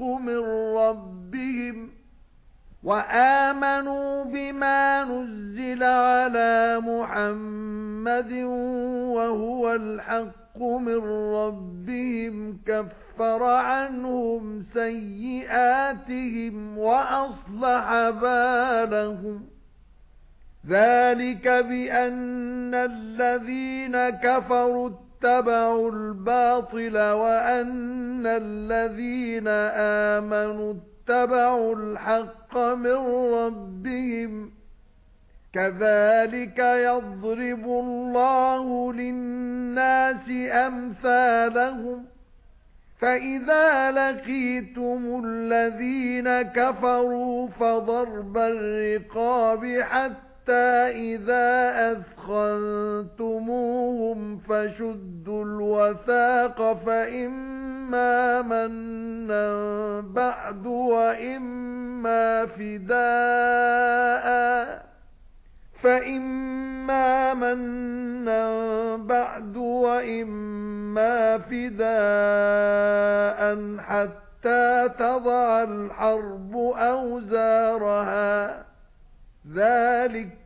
مِنْ رَبِّهِمْ وَآمَنُوا بِمَا نُزِّلَ عَلَى مُحَمَّدٍ وَهُوَ الْحَقُّ مِنْ رَبِّهِمْ كَفَّرَ عَنْهُمْ سَيِّئَاتِهِمْ وَأَصْلَحَ بَالَهُمْ ذَلِكَ بِأَنَّ الَّذِينَ كَفَرُوا اتَّبَعُوا الْبَاطِلَ وَأَنَّ الَّذِينَ آمَنُوا اتَّبَعُوا الْحَقَّ مِنْ رَبِّهِمْ. كَذَلِكَ يَضْرِبُ اللَّهُ لِلنَّاسِ أَمْثَالَهُمْ. فَإِذَا لَقِيتُمُ الَّذِينَ كَفَرُوا فَضَرْبَ الرِّقَابِ حَتَّى إِذَا أَثْخَنتُمُوهُمْ فَشُدُّوا الْوَثَاقَ فَإِمَّا مَنًّا بَعْدُ وَإِمَّا فِدَاءً. فَإِمَّا مَنًّا بَعْدُ وَإِمَّا فِدَاءً حَتَّى تَضَعَ الْحَرْبُ أَوْزَارَهَا. ذَلِكَ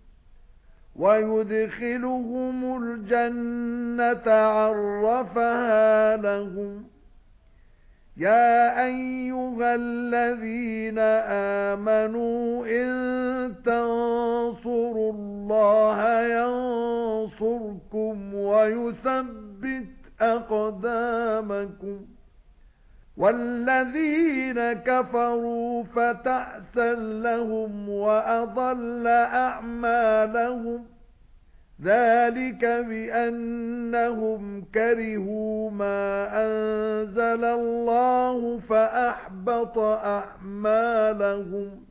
وَيُدْخِلُهُمُ الْجَنَّةَ عَرَّفَهَا لَهُمْ. يَا أَيُّهَا الَّذِينَ آمَنُوا إِن تَنصُرُوا اللَّهَ يَنصُرْكُمْ وَيُثَبِّتْ أَقْدَامَكُمْ. وَالَّذِينَ كَفَرُوا فَتَعْسًا لَّهُمْ وَأَضَلَّ أَعْمَالَهُمْ. ذَلِكَ بِأَنَّهُمْ كَرِهُوا مَا أَنزَلَ اللَّهُ فَأَحْبَطَ أَعْمَالَهُمْ.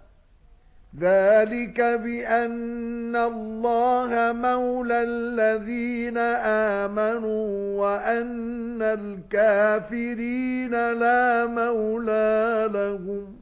ذَلِكَ بِأَنَّ اللَّهَ مَوْلَى الَّذِينَ آمَنُوا وَأَنَّ الْكَافِرِينَ لَا مَوْلَى لَهُمْ.